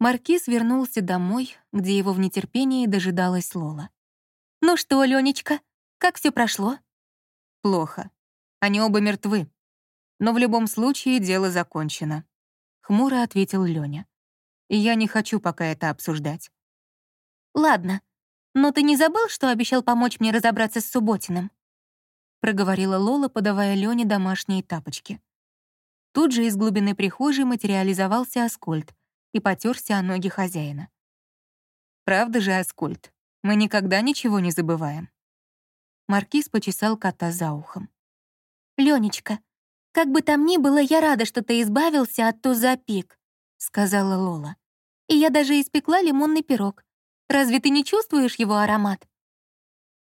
Маркиз вернулся домой, где его в нетерпении дожидалась Лола. «Ну что, Ленечка, как все прошло?» «Плохо. Они оба мертвы. Но в любом случае дело закончено», — хмуро ответил Лёня. «И я не хочу пока это обсуждать». «Ладно, но ты не забыл, что обещал помочь мне разобраться с Субботиным?» — проговорила Лола, подавая Лёне домашние тапочки. Тут же из глубины прихожей материализовался Аскольд и потерся о ноги хозяина. «Правда же, Аскольд, мы никогда ничего не забываем». Маркиз почесал кота за ухом. «Ленечка, как бы там ни было, я рада, что ты избавился от туза-пик», — сказала Лола. «И я даже испекла лимонный пирог. Разве ты не чувствуешь его аромат?»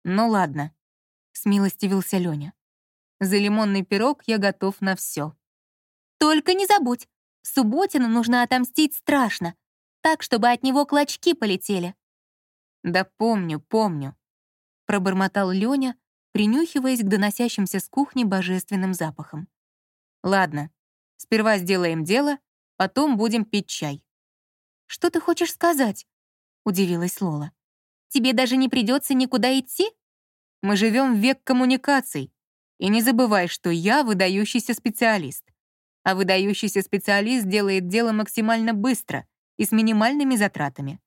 «Ну ладно», — смилостивился Лёня. «За лимонный пирог я готов на все. «Только не забудь, Субботину нужно отомстить страшно, так, чтобы от него клочки полетели». «Да помню, помню», — пробормотал Лёня, принюхиваясь к доносящимся с кухни божественным запахам. «Ладно, сперва сделаем дело, потом будем пить чай». «Что ты хочешь сказать?» — удивилась Лола. «Тебе даже не придется никуда идти?» «Мы живем в век коммуникаций, и не забывай, что я выдающийся специалист. А выдающийся специалист делает дело максимально быстро и с минимальными затратами.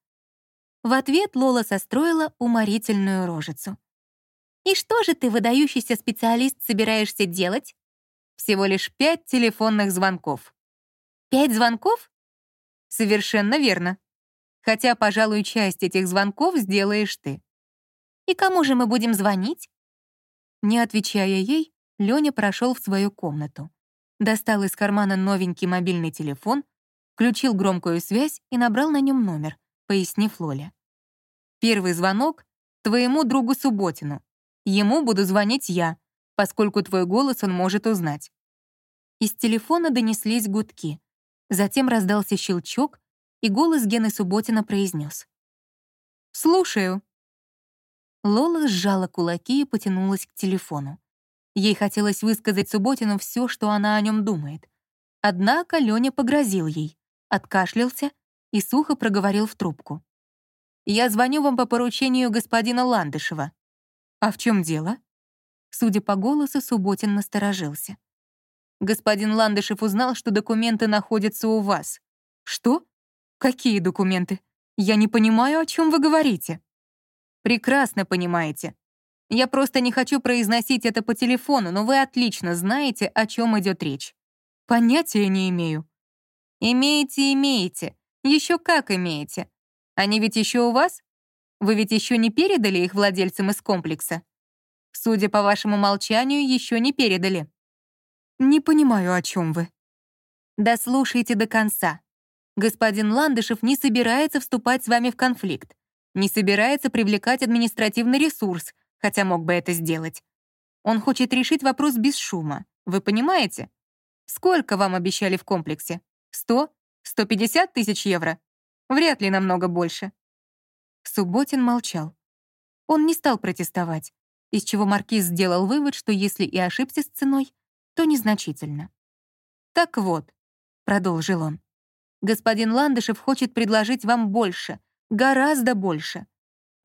В ответ Лола состроила уморительную рожицу. «И что же ты, выдающийся специалист, собираешься делать?» «Всего лишь пять телефонных звонков». «Пять звонков?» «Совершенно верно. Хотя, пожалуй, часть этих звонков сделаешь ты». «И кому же мы будем звонить?» Не отвечая ей, Лёня прошел в свою комнату. Достал из кармана новенький мобильный телефон, включил громкую связь и набрал на нем номер, пояснив Лоле. «Первый звонок — твоему другу Субботину. Ему буду звонить я, поскольку твой голос он может узнать». Из телефона донеслись гудки. Затем раздался щелчок, и голос Гены Субботина произнес. «Слушаю». Лола сжала кулаки и потянулась к телефону. Ей хотелось высказать Субботину все, что она о нем думает. Однако Лёня погрозил ей, откашлялся и сухо проговорил в трубку. «Я звоню вам по поручению господина Ландышева». «А в чем дело?» Судя по голосу, Субботин насторожился. «Господин Ландышев узнал, что документы находятся у вас». «Что? Какие документы? Я не понимаю, о чем вы говорите». «Прекрасно понимаете. Я просто не хочу произносить это по телефону, но вы отлично знаете, о чем идет речь». «Понятия не имею». «Имеете, имеете. Еще как имеете. Они ведь еще у вас? Вы ведь еще не передали их владельцам из комплекса? Судя по вашему молчанию, еще не передали. Не понимаю, о чем вы. Да слушайте до конца. Господин Ландышев не собирается вступать с вами в конфликт, не собирается привлекать административный ресурс, хотя мог бы это сделать. Он хочет решить вопрос без шума, вы понимаете? Сколько вам обещали в комплексе? Сто? Сто пятьдесят тысяч евро? Вряд ли намного больше». Субботин молчал. Он не стал протестовать, из чего Маркиз сделал вывод, что если и ошибся с ценой, то незначительно. «Так вот», — продолжил он, «господин Ландышев хочет предложить вам больше, гораздо больше.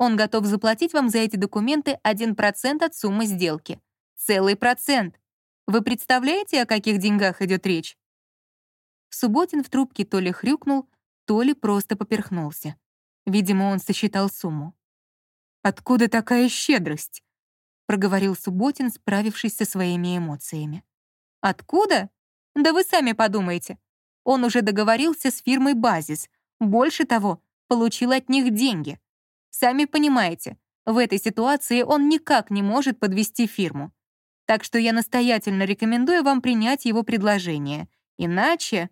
Он готов заплатить вам за эти документы 1% от суммы сделки. Целый процент. Вы представляете, о каких деньгах идет речь?» Субботин в трубке то ли хрюкнул, то ли просто поперхнулся. Видимо, он сосчитал сумму. «Откуда такая щедрость?» — проговорил Субботин, справившись со своими эмоциями. «Откуда? Да вы сами подумайте. Он уже договорился с фирмой «Базис». Больше того, получил от них деньги. Сами понимаете, в этой ситуации он никак не может подвести фирму. Так что я настоятельно рекомендую вам принять его предложение. Иначе...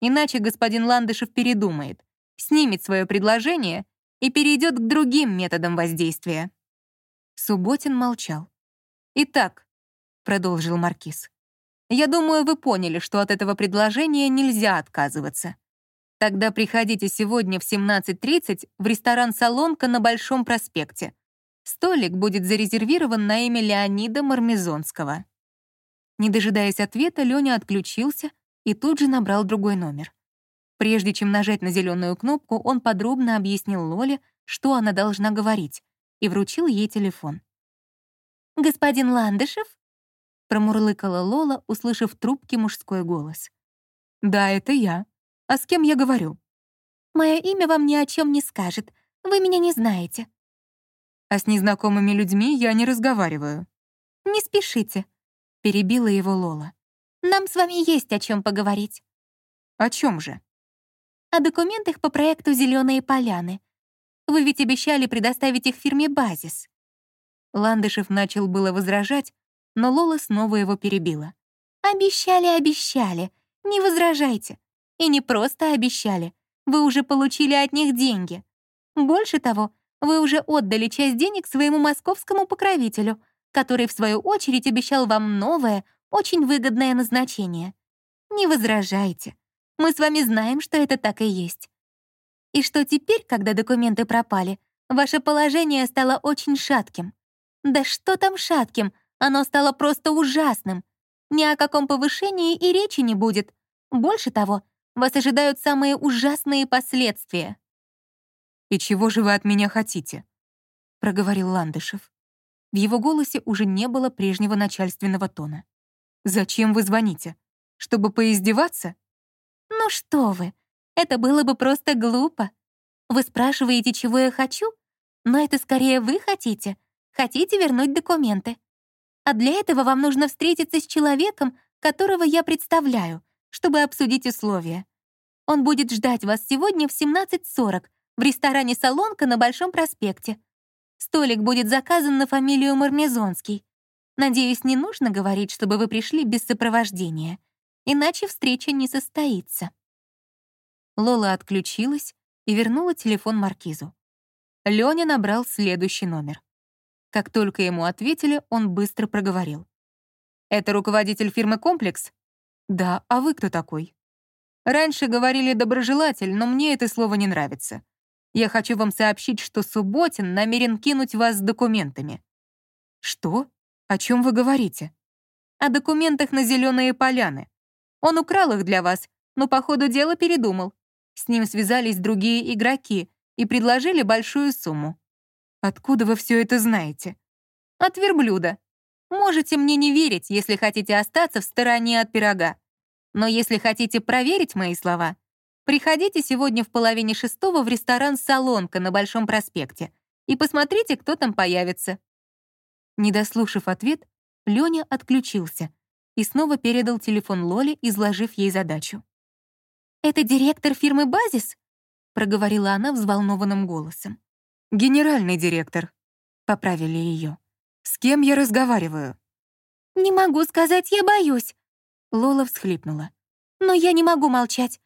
Иначе господин Ландышев передумает, снимет свое предложение и перейдет к другим методам воздействия. Субботин молчал. «Итак», — продолжил Маркиз, «я думаю, вы поняли, что от этого предложения нельзя отказываться. Тогда приходите сегодня в 17.30 в ресторан «Солонка» на Большом проспекте. Столик будет зарезервирован на имя Леонида Мармезонского». Не дожидаясь ответа, Лёня отключился и тут же набрал другой номер. Прежде чем нажать на зеленую кнопку, он подробно объяснил Лоле, что она должна говорить, и вручил ей телефон. «Господин Ландышев?» — промурлыкала Лола, услышав в трубке мужской голос. «Да, это я. А с кем я говорю?» «Мое имя вам ни о чем не скажет. Вы меня не знаете». «А с незнакомыми людьми я не разговариваю». «Не спешите», — перебила его Лола. «Нам с вами есть о чем поговорить». «О чем же?» «О документах по проекту «Зеленые поляны». Вы ведь обещали предоставить их фирме «Базис». Ландышев начал было возражать, но Лола снова его перебила. «Обещали, обещали. Не возражайте. И не просто обещали. Вы уже получили от них деньги. Больше того, вы уже отдали часть денег своему московскому покровителю, который, в свою очередь, обещал вам новое, очень выгодное назначение. Не возражайте. Мы с вами знаем, что это так и есть. И что теперь, когда документы пропали, ваше положение стало очень шатким. Да что там шатким, оно стало просто ужасным. Ни о каком повышении и речи не будет. Больше того, вас ожидают самые ужасные последствия. «И чего же вы от меня хотите?» — проговорил Ландышев. В его голосе уже не было прежнего начальственного тона. «Зачем вы звоните? Чтобы поиздеваться?» «Ну что вы, это было бы просто глупо. Вы спрашиваете, чего я хочу? Но это скорее вы хотите. Хотите вернуть документы. А для этого вам нужно встретиться с человеком, которого я представляю, чтобы обсудить условия. Он будет ждать вас сегодня в 17.40 в ресторане «Солонка» на Большом проспекте. Столик будет заказан на фамилию Мармезонский. Надеюсь, не нужно говорить, чтобы вы пришли без сопровождения, иначе встреча не состоится. Лола отключилась и вернула телефон Маркизу. Лёня набрал следующий номер. Как только ему ответили, он быстро проговорил. «Это руководитель фирмы «Комплекс»?» «Да, а вы кто такой?» «Раньше говорили «доброжелатель», но мне это слово не нравится. Я хочу вам сообщить, что Субботин намерен кинуть вас с документами». «Что? О чем вы говорите?» «О документах на зеленые поляны. Он украл их для вас, но по ходу дела передумал. С ним связались другие игроки и предложили большую сумму. Откуда вы все это знаете? От верблюда. Можете мне не верить, если хотите остаться в стороне от пирога. Но если хотите проверить мои слова, приходите сегодня в половине шестого в ресторан «Солонка» на Большом проспекте и посмотрите, кто там появится. Не дослушав ответ, Лёня отключился и снова передал телефон Лоле, изложив ей задачу. «Это директор фирмы «Базис»?» — проговорила она взволнованным голосом. «Генеральный директор», — поправили ее. «С кем я разговариваю?» «Не могу сказать, я боюсь», — Лола всхлипнула. «Но я не могу молчать.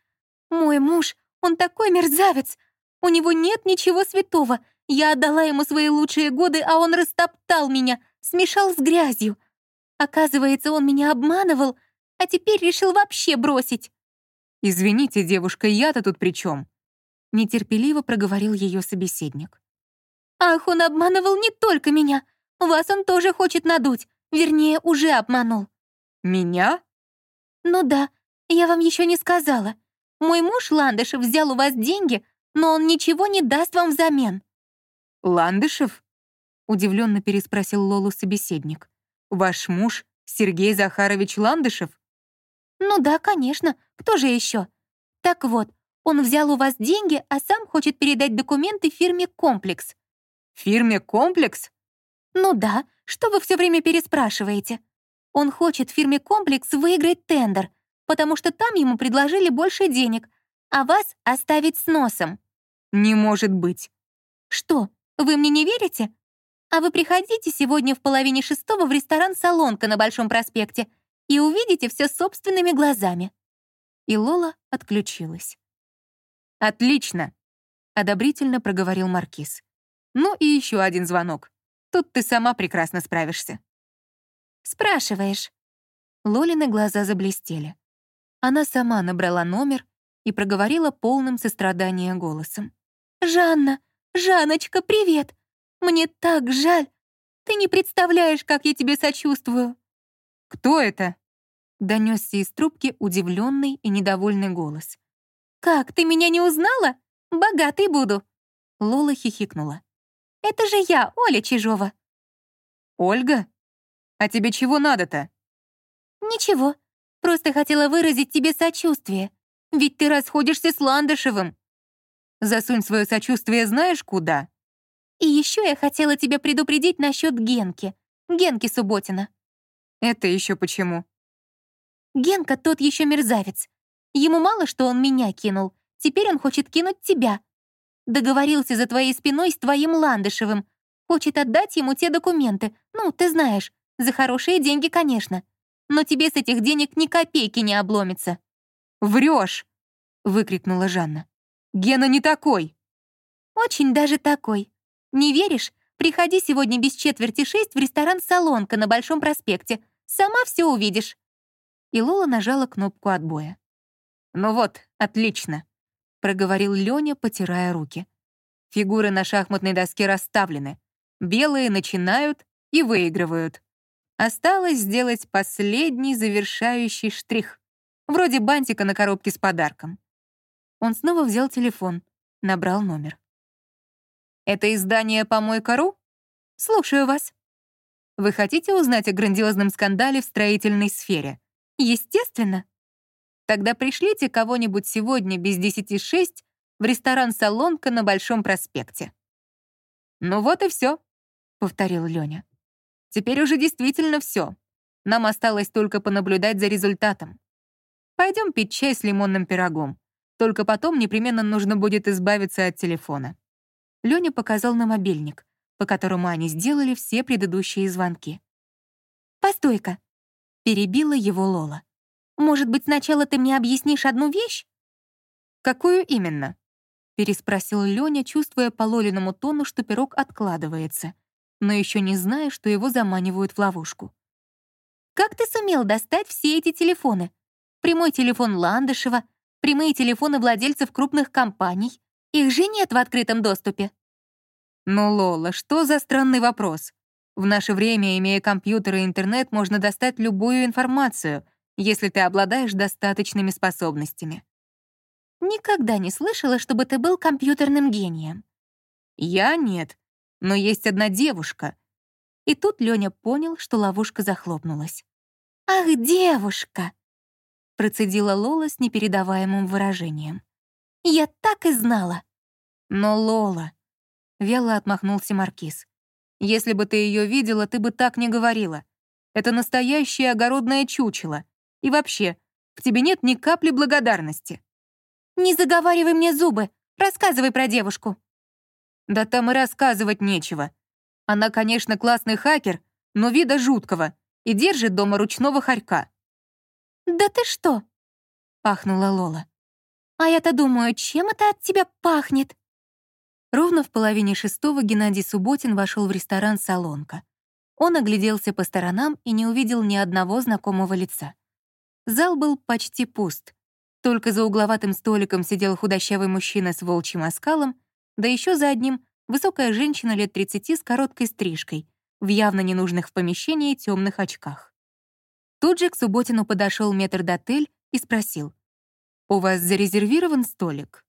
Мой муж, он такой мерзавец. У него нет ничего святого. Я отдала ему свои лучшие годы, а он растоптал меня, смешал с грязью. Оказывается, он меня обманывал, а теперь решил вообще бросить». «Извините, девушка, я-то тут при чем? нетерпеливо проговорил ее собеседник. Ах, он обманывал не только меня. Вас он тоже хочет надуть. Вернее, уже обманул. Меня? Ну да, я вам еще не сказала. Мой муж Ландышев взял у вас деньги, но он ничего не даст вам взамен. Ландышев? Удивленно переспросил Лолу собеседник. Ваш муж Сергей Захарович Ландышев? Ну да, конечно. Кто же еще? Так вот, он взял у вас деньги, а сам хочет передать документы фирме «Комплекс». Фирме «Комплекс»? Ну да, что вы все время переспрашиваете? Он хочет фирме «Комплекс» выиграть тендер, потому что там ему предложили больше денег, а вас оставить с носом. Не может быть. Что, вы мне не верите? А вы приходите сегодня в половине шестого в ресторан «Солонка» на Большом проспекте и увидите все собственными глазами. И Лола отключилась. «Отлично!» — одобрительно проговорил Маркиз. Ну и еще один звонок. Тут ты сама прекрасно справишься. Спрашиваешь. Лолины глаза заблестели. Она сама набрала номер и проговорила полным сострадания голосом. «Жанна, Жаночка, привет! Мне так жаль! Ты не представляешь, как я тебе сочувствую!» «Кто это?» — донесся из трубки удивленный и недовольный голос. «Как, ты меня не узнала? Богатой буду!» Лола хихикнула. «Это же я, Оля Чижова!» «Ольга? А тебе чего надо-то?» «Ничего, просто хотела выразить тебе сочувствие. Ведь ты расходишься с Ландышевым». «Засунь свое сочувствие знаешь куда?» «И еще я хотела тебя предупредить насчет Генки, Генки Субботина». «Это еще почему?» «Генка тот еще мерзавец. Ему мало, что он меня кинул. Теперь он хочет кинуть тебя. Договорился за твоей спиной с твоим Ландышевым. Хочет отдать ему те документы. Ну, ты знаешь, за хорошие деньги, конечно. Но тебе с этих денег ни копейки не обломится». «Врешь!» — выкрикнула Жанна. «Гена не такой!» «Очень даже такой. Не веришь? Приходи сегодня без четверти шесть в ресторан «Солонка» на Большом проспекте. Сама все увидишь». И Лола нажала кнопку отбоя. «Ну вот, отлично», — проговорил Лёня, потирая руки. «Фигуры на шахматной доске расставлены. Белые начинают и выигрывают. Осталось сделать последний завершающий штрих, вроде бантика на коробке с подарком». Он снова взял телефон, набрал номер. «Это издание «Помойка.ру»? Слушаю вас. Вы хотите узнать о грандиозном скандале в строительной сфере? Естественно. Тогда пришлите кого-нибудь сегодня без десяти шесть в ресторан «Солонка» на Большом проспекте». «Ну вот и все», — повторил Лёня. «Теперь уже действительно все. Нам осталось только понаблюдать за результатом. Пойдем пить чай с лимонным пирогом. Только потом непременно нужно будет избавиться от телефона». Лёня показал на мобильник, по которому они сделали все предыдущие звонки. «Постой-ка», — перебила его Лола. Может быть, сначала ты мне объяснишь одну вещь?» «Какую именно?» — переспросил Лёня, чувствуя по Лолиному тону, что пирог откладывается, но еще не зная, что его заманивают в ловушку. «Как ты сумел достать все эти телефоны? Прямой телефон Ландышева, прямые телефоны владельцев крупных компаний. Их же нет в открытом доступе». «Ну, Лола, что за странный вопрос? В наше время, имея компьютер и интернет, можно достать любую информацию — если ты обладаешь достаточными способностями. Никогда не слышала, чтобы ты был компьютерным гением. Я нет, но есть одна девушка. И тут Лёня понял, что ловушка захлопнулась. «Ах, девушка!» процедила Лола с непередаваемым выражением. «Я так и знала!» «Но Лола...» — вяло отмахнулся Маркиз. «Если бы ты ее видела, ты бы так не говорила. Это настоящее огородное чучело. И вообще, в тебе нет ни капли благодарности». «Не заговаривай мне зубы, рассказывай про девушку». «Да там и рассказывать нечего. Она, конечно, классный хакер, но вида жуткого и держит дома ручного хорька». «Да ты что?» — пахнула Лола. «А я-то думаю, чем это от тебя пахнет?» Ровно в половине шестого Геннадий Субботин вошел в ресторан «Солонка». Он огляделся по сторонам и не увидел ни одного знакомого лица. Зал был почти пуст. Только за угловатым столиком сидел худощавый мужчина с волчьим оскалом, да еще за одним высокая женщина лет 30 с короткой стрижкой, в явно ненужных в помещении темных очках. Тут же к Субботину подошел метрдотель и спросил, «У вас зарезервирован столик?»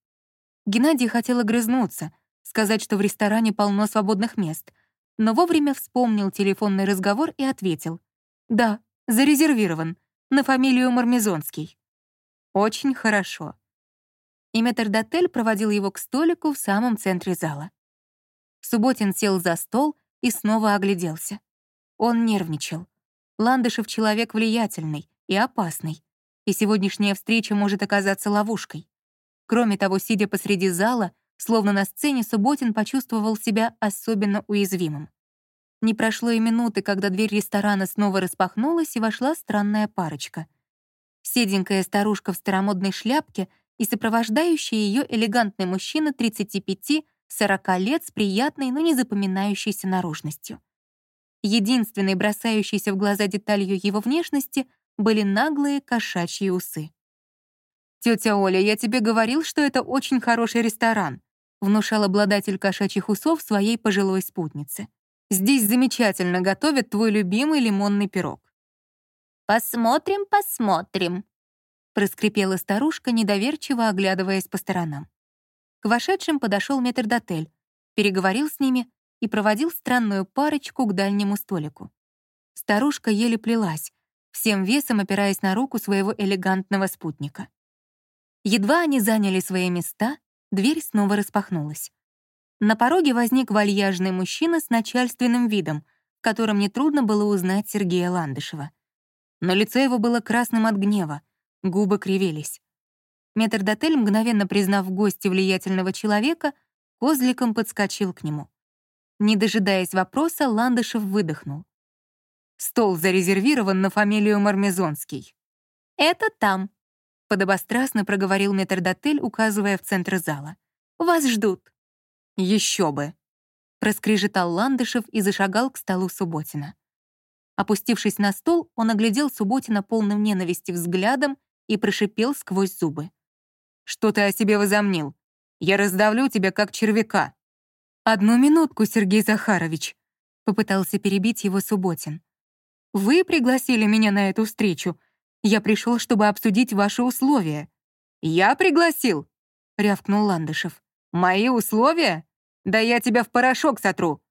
Геннадий хотел огрызнуться, сказать, что в ресторане полно свободных мест, но вовремя вспомнил телефонный разговор и ответил, «Да, зарезервирован на фамилию Мармезонский. Очень хорошо. И метрдотель проводил его к столику в самом центре зала. Субботин сел за стол и снова огляделся. Он нервничал. Ландышев человек влиятельный и опасный, и сегодняшняя встреча может оказаться ловушкой. Кроме того, сидя посреди зала, словно на сцене, Субботин почувствовал себя особенно уязвимым. Не прошло и минуты, когда дверь ресторана снова распахнулась, и вошла странная парочка. Седенькая старушка в старомодной шляпке и сопровождающий ее элегантный мужчина 35-40 лет с приятной, но не запоминающейся наружностью. Единственной бросающейся в глаза деталью его внешности были наглые кошачьи усы. «Тетя Оля, я тебе говорил, что это очень хороший ресторан», внушал обладатель кошачьих усов своей пожилой спутнице. Здесь замечательно готовят твой любимый лимонный пирог». «Посмотрим, посмотрим», проскрипела старушка, недоверчиво оглядываясь по сторонам. К вошедшим подошел метрдотель, переговорил с ними и проводил странную парочку к дальнему столику. Старушка еле плелась, всем весом опираясь на руку своего элегантного спутника. Едва они заняли свои места, дверь снова распахнулась. На пороге возник вальяжный мужчина с начальственным видом, в котором нетрудно было узнать Сергея Ландышева. Но лицо его было красным от гнева, губы кривились. Метрдотель, мгновенно признав гостя влиятельного человека, козликом подскочил к нему. Не дожидаясь вопроса, Ландышев выдохнул. «Стол зарезервирован на фамилию Мармезонский». «Это там», — подобострастно проговорил метрдотель, указывая в центр зала. «Вас ждут». «Еще бы», — проскрежетал Ландышев и зашагал к столу Субботина. Опустившись на стол, он оглядел Субботина полным ненависти взглядом и прошипел сквозь зубы. Что ты о себе возомнил? Я раздавлю тебя, как червяка». «Одну минутку, Сергей Захарович», — попытался перебить его Субботин. «Вы пригласили меня на эту встречу. Я пришел, чтобы обсудить ваши условия». «Я пригласил?» — рявкнул Ландышев. «Мои условия? Да я тебя в порошок сотру.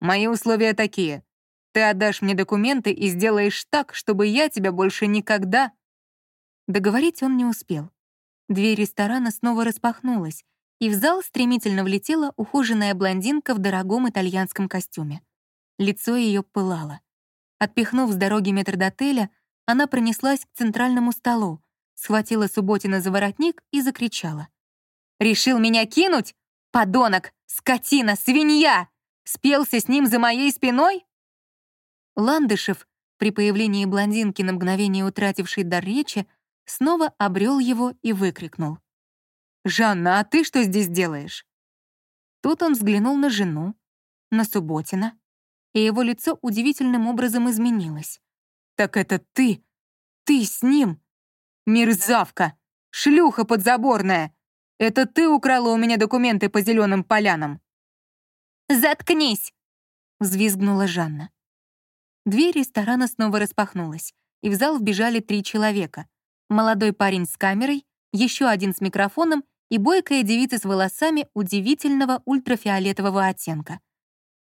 Мои условия такие. Ты отдашь мне документы и сделаешь так, чтобы я тебя больше никогда...» Договорить он не успел. Дверь ресторана снова распахнулась, и в зал стремительно влетела ухоженная блондинка в дорогом итальянском костюме. Лицо ее пылало. Отпихнув с дороги метрдотеля, она пронеслась к центральному столу, схватила Субботина за воротник и закричала. «Решил меня кинуть? Подонок! Скотина! Свинья! Спелся с ним за моей спиной?» Ландышев, при появлении блондинки на мгновение утратившей дар речи, снова обрел его и выкрикнул. «Жанна, а ты что здесь делаешь?» Тут он взглянул на жену, на Субботина, и его лицо удивительным образом изменилось. «Так это ты! Ты с ним! Мерзавка! Шлюха подзаборная! Это ты украла у меня документы по зеленым полянам!» «Заткнись!» — взвизгнула Жанна. Дверь ресторана снова распахнулась, и в зал вбежали три человека молодой парень с камерой, еще один с микрофоном и бойкая девица с волосами удивительного ультрафиолетового оттенка.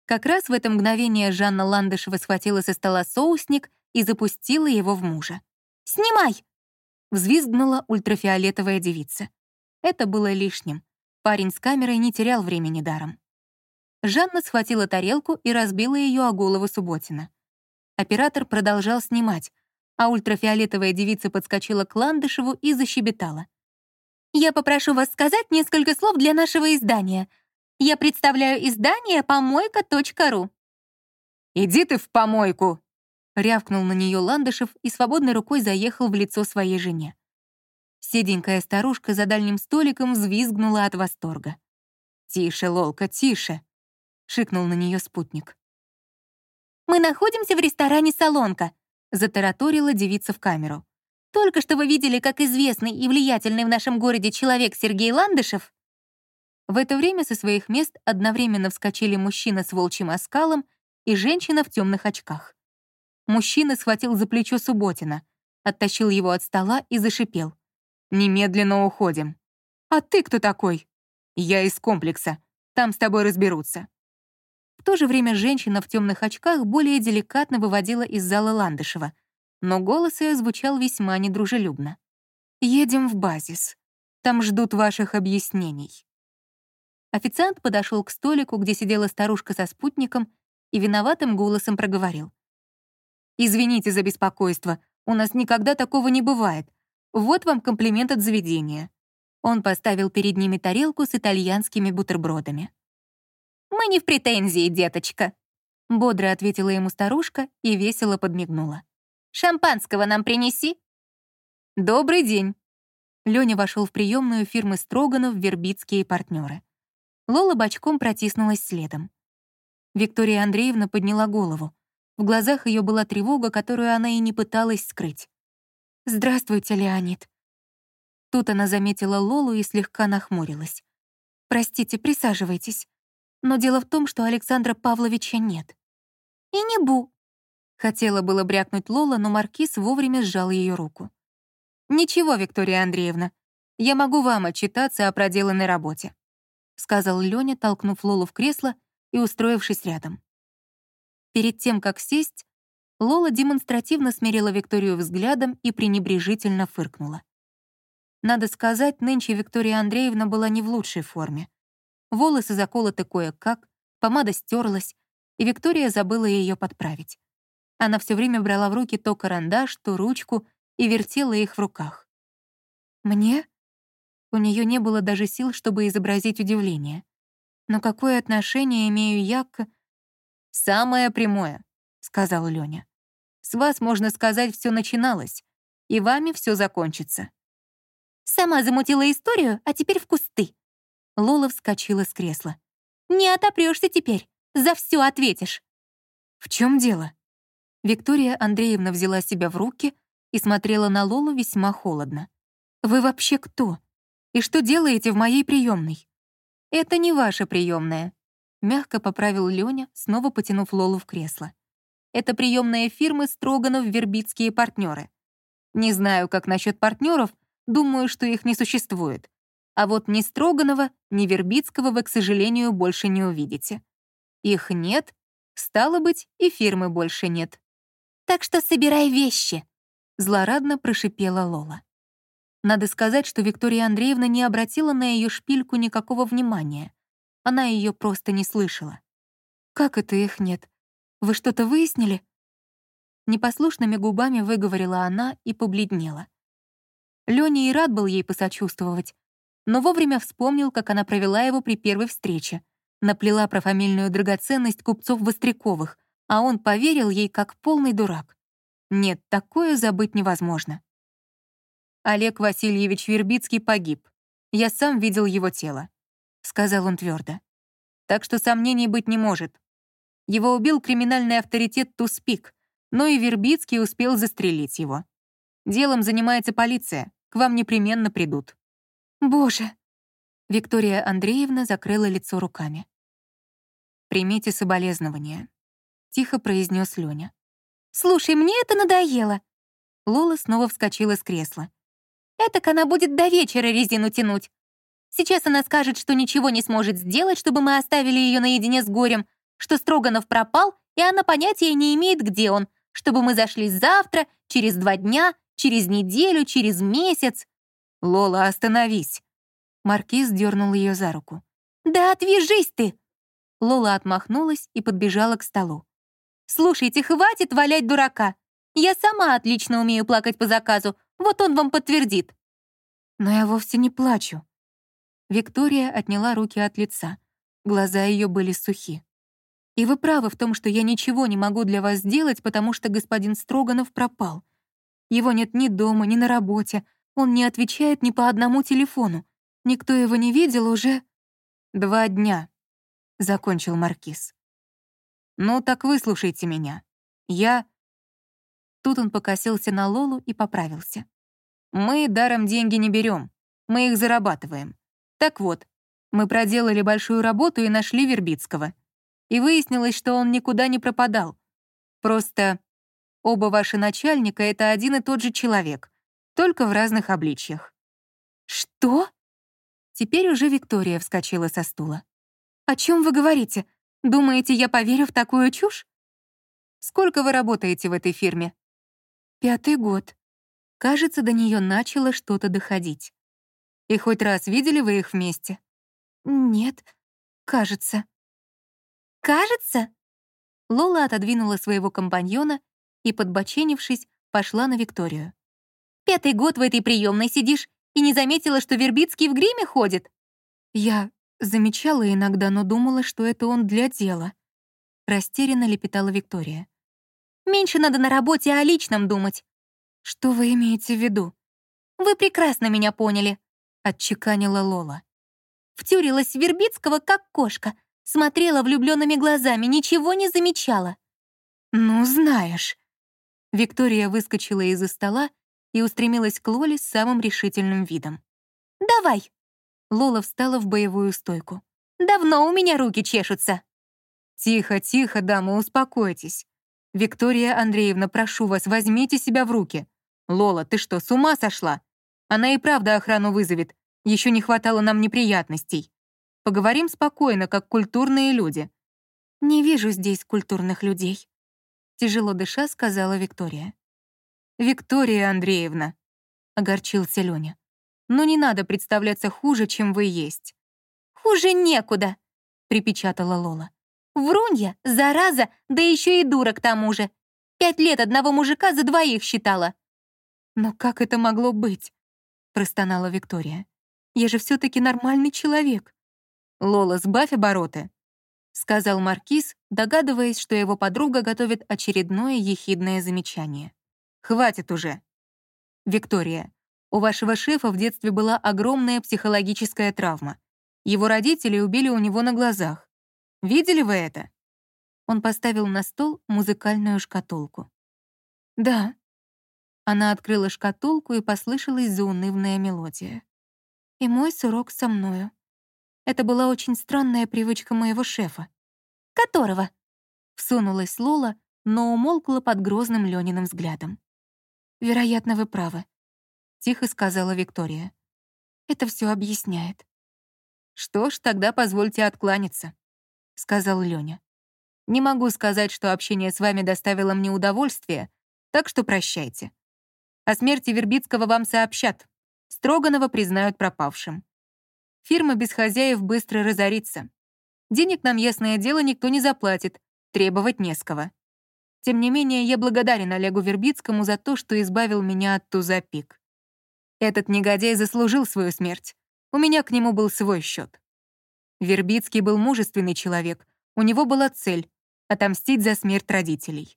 Как раз в это мгновение Жанна Ландышева схватила со стола соусник и запустила его в мужа. «Снимай!» — взвизгнула ультрафиолетовая девица. Это было лишним. Парень с камерой не терял времени даром. Жанна схватила тарелку и разбила ее о голову Субботина. Оператор продолжал снимать, а ультрафиолетовая девица подскочила к Ландышеву и защебетала. «Я попрошу вас сказать несколько слов для нашего издания. Я представляю издание помойка.ру». «Иди ты в помойку!» — рявкнул на нее Ландышев и свободной рукой заехал в лицо своей жене. Седенькая старушка за дальним столиком взвизгнула от восторга. «Тише, Лолка, тише!» — шикнул на нее спутник. «Мы находимся в ресторане «Солонка», затараторила девица в камеру. «Только что вы видели, как известный и влиятельный в нашем городе человек Сергей Ландышев?» В это время со своих мест одновременно вскочили мужчина с волчьим оскалом и женщина в темных очках. Мужчина схватил за плечо Субботина, оттащил его от стола и зашипел. «Немедленно уходим». «А ты кто такой?» «Я из комплекса. Там с тобой разберутся». В то же время женщина в темных очках более деликатно выводила из зала Ландышева, но голос ее звучал весьма недружелюбно. «Едем в базис. Там ждут ваших объяснений». Официант подошел к столику, где сидела старушка со спутником, и виноватым голосом проговорил. «Извините за беспокойство, у нас никогда такого не бывает. Вот вам комплимент от заведения». Он поставил перед ними тарелку с итальянскими бутербродами. «Мы не в претензии, деточка», — бодро ответила ему старушка и весело подмигнула. «Шампанского нам принеси». «Добрый день». Лёня вошел в приемную фирмы Строганов, Вербицкие партнеры. Лола бочком протиснулась следом. Виктория Андреевна подняла голову. В глазах ее была тревога, которую она и не пыталась скрыть. «Здравствуйте, Леонид». Тут она заметила Лолу и слегка нахмурилась. «Простите, присаживайтесь но дело в том, что Александра Павловича нет. «И не бу!» Хотела было брякнуть Лола, но Маркиз вовремя сжал ее руку. «Ничего, Виктория Андреевна, я могу вам отчитаться о проделанной работе», сказал Лёня, толкнув Лолу в кресло и устроившись рядом. Перед тем, как сесть, Лола демонстративно смирила Викторию взглядом и пренебрежительно фыркнула. Надо сказать, нынче Виктория Андреевна была не в лучшей форме. Волосы заколоты кое-как, помада стерлась, и Виктория забыла ее подправить. Она все время брала в руки то карандаш, то ручку и вертела их в руках. «Мне?» У нее не было даже сил, чтобы изобразить удивление. Но какое отношение имею я к... «Самое прямое», — сказал Лёня. «С вас, можно сказать, все начиналось, и вами все закончится». «Сама замутила историю, а теперь в кусты». Лола вскочила с кресла. «Не отопрёшься теперь, за все ответишь». «В чем дело?» Виктория Андреевна взяла себя в руки и смотрела на Лолу весьма холодно. «Вы вообще кто? И что делаете в моей приемной?» «Это не ваша приемная», — мягко поправил Лёня, снова потянув Лолу в кресло. «Это приемная фирмы Строганов-Вербицкие партнеры. Не знаю, как насчет партнеров, думаю, что их не существует. А вот ни Строганова, ни Вербицкого вы, к сожалению, больше не увидите. Их нет, стало быть, и фирмы больше нет. Так что собирай вещи», — злорадно прошипела Лола. Надо сказать, что Виктория Андреевна не обратила на ее шпильку никакого внимания. Она ее просто не слышала. «Как это их нет? Вы что-то выяснили?» Непослушными губами выговорила она и побледнела. Лёня и рад был ей посочувствовать, но вовремя вспомнил, как она провела его при первой встрече, наплела про фамильную драгоценность купцов Востряковых, а он поверил ей как полный дурак. Нет, такое забыть невозможно. Олег Васильевич Вербицкий погиб. Я сам видел его тело», — сказал он твердо. «Так что сомнений быть не может. Его убил криминальный авторитет Туспик, но и Вербицкий успел застрелить его. Делом занимается полиция, к вам непременно придут». «Боже!» Виктория Андреевна закрыла лицо руками. «Примите соболезнования», — тихо произнес Лёня. «Слушай, мне это надоело!» Лола снова вскочила с кресла. Этак она будет до вечера резину тянуть. Сейчас она скажет, что ничего не сможет сделать, чтобы мы оставили ее наедине с горем, что Строганов пропал, и она понятия не имеет, где он, чтобы мы зашли завтра, через два дня, через неделю, через месяц. «Лола, остановись!» Маркиз дернул ее за руку. «Да отвяжись ты!» Лола отмахнулась и подбежала к столу. «Слушайте, хватит валять дурака. Я сама отлично умею плакать по заказу, вот он вам подтвердит». «Но я вовсе не плачу». Виктория отняла руки от лица. Глаза ее были сухи. «И вы правы в том, что я ничего не могу для вас сделать, потому что господин Строганов пропал. Его нет ни дома, ни на работе. Он не отвечает ни по одному телефону. Никто его не видел уже...» «Два дня», — закончил Маркиз. «Ну так выслушайте меня. Я Тут он покосился на Лолу и поправился. «Мы даром деньги не берем, мы их зарабатываем. Так вот, мы проделали большую работу и нашли Вербицкого. И выяснилось, что он никуда не пропадал. Просто оба ваши начальника — это один и тот же человек, только в разных обличьях». «Что?» Теперь уже Виктория вскочила со стула. «О чем вы говорите? Думаете, я поверю в такую чушь?» «Сколько вы работаете в этой фирме?» Пятый год. Кажется, до нее начало что-то доходить. И хоть раз видели вы их вместе? Нет, кажется. Кажется? Лола отодвинула своего компаньона и, подбоченившись, пошла на Викторию. «Пятый год в этой приемной сидишь и не заметила, что Вербицкий в гриме ходит?» Я замечала иногда, но думала, что это он для дела. Растерянно лепетала Виктория. Меньше надо на работе о личном думать». «Что вы имеете в виду?» «Вы прекрасно меня поняли», — отчеканила Лола. Втюрилась в Вербицкого, как кошка, смотрела влюбленными глазами, ничего не замечала. «Ну, знаешь». Виктория выскочила из-за стола и устремилась к Лоле с самым решительным видом. «Давай!» Лола встала в боевую стойку. «Давно у меня руки чешутся!» «Тихо, тихо, дамы, успокойтесь. «Виктория Андреевна, прошу вас, возьмите себя в руки. «Лола, ты что, с ума сошла? Она и правда охрану вызовет. Еще не хватало нам неприятностей. Поговорим спокойно, как культурные люди». «Не вижу здесь культурных людей», — тяжело дыша сказала Виктория. «Виктория Андреевна», — огорчился Лёня. «Ну не надо представляться хуже, чем вы есть». «Хуже некуда», — припечатала Лола. «Врунья, зараза, да еще и дура к тому же. Пять лет одного мужика за двоих считала». «Но как это могло быть?» — простонала Виктория. «Я же все таки нормальный человек». «Лола, сбавь обороты», — сказал Маркиз, догадываясь, что его подруга готовит очередное ехидное замечание. «Хватит уже». «Виктория, у вашего шефа в детстве была огромная психологическая травма. Его родители убили у него на глазах. Видели вы это?» Он поставил на стол музыкальную шкатулку. «Да». Она открыла шкатулку, и послышалась заунывная мелодия. «И мой сурок со мною. Это была очень странная привычка моего шефа. Которого? Всунулась Лола, но умолкла под грозным Лёниным взглядом. «Вероятно, вы правы», — тихо сказала Виктория. «Это все объясняет». «Что ж, тогда позвольте откланяться», — сказал Лёня. «Не могу сказать, что общение с вами доставило мне удовольствие, так что прощайте. О смерти Вербицкого вам сообщат. Строганова признают пропавшим. Фирма без хозяев быстро разорится. Денег нам, ясное дело, никто не заплатит, требовать не с кого. Тем не менее, я благодарен Олегу Вербицкому за то, что избавил меня от туза-пик. Этот негодяй заслужил свою смерть. У меня к нему был свой счет. Вербицкий был мужественный человек. У него была цель — отомстить за смерть родителей.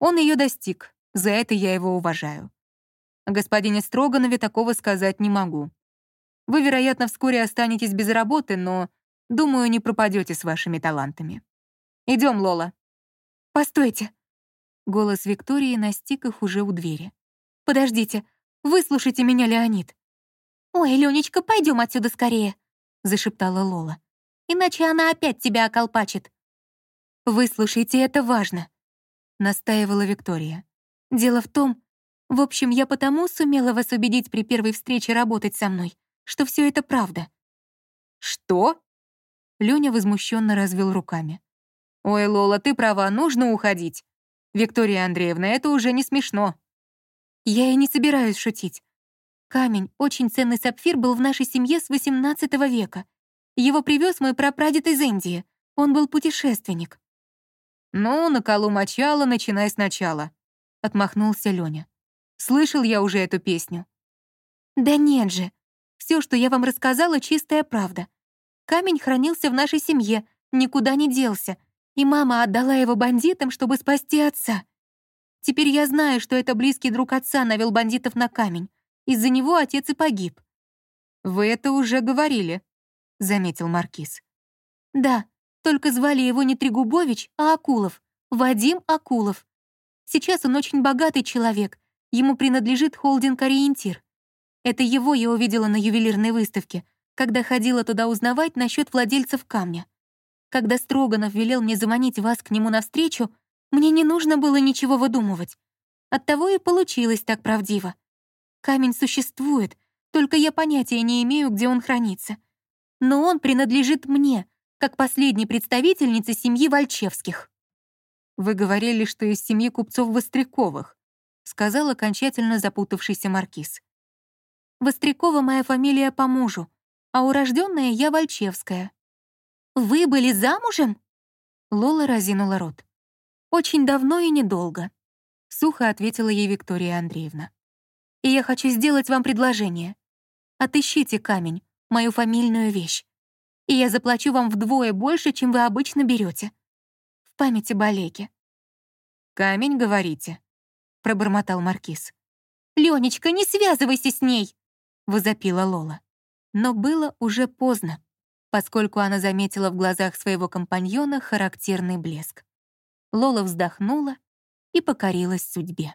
Он ее достиг, за это я его уважаю. О господине Строганове такого сказать не могу. Вы, вероятно, вскоре останетесь без работы, но, думаю, не пропадете с вашими талантами. Идем, Лола». «Постойте». Голос Виктории настиг их уже у двери. «Подождите, выслушайте меня, Леонид». «Ой, Ленечка, пойдем отсюда скорее», — зашептала Лола. «Иначе она опять тебя околпачит». «Выслушайте, это важно», — настаивала Виктория. «Дело в том, в общем, я потому сумела вас убедить при первой встрече работать со мной, что все это правда». «Что?» Лёня возмущенно развел руками. «Ой, Лола, ты права, нужно уходить. Виктория Андреевна, это уже не смешно». «Я и не собираюсь шутить. Камень, очень ценный сапфир, был в нашей семье с XVIII века. Его привез мой прапрадед из Индии. Он был путешественник». «Ну, на колу мочала, начинай сначала», — отмахнулся Лёня. «Слышал я уже эту песню». «Да нет же. Все, что я вам рассказала, чистая правда. Камень хранился в нашей семье, никуда не делся, и мама отдала его бандитам, чтобы спасти отца. Теперь я знаю, что это близкий друг отца навел бандитов на камень. Из-за него отец и погиб». «Вы это уже говорили», — заметил Маркиз. «Да, только звали его не Трегубович, а Акулов. Вадим Акулов. Сейчас он очень богатый человек. Ему принадлежит холдинг «Ориентир». Это его я увидела на ювелирной выставке, когда ходила туда узнавать насчет владельцев камня. Когда Строганов велел мне заманить вас к нему навстречу, мне не нужно было ничего выдумывать. Оттого и получилось так правдиво. Камень существует, только я понятия не имею, где он хранится. Но он принадлежит мне, как последней представительнице семьи Вальчевских. «Вы говорили, что из семьи купцов Востряковых», сказал окончательно запутавшийся маркиз. Вострякова моя фамилия по мужу, а урожденная я Вальчевская. Вы были замужем? Лола разинула рот. Очень давно и недолго, сухо ответила ей Виктория Андреевна. И я хочу сделать вам предложение. Отыщите камень, мою фамильную вещь, и я заплачу вам вдвое больше, чем вы обычно берете. В памяти Балеки. «Камень, говорите?» — пробормотал Маркиз. «Ленечка, не связывайся с ней!» Возопила Лола. Но было уже поздно, поскольку она заметила в глазах своего компаньона характерный блеск. Лола вздохнула и покорилась судьбе.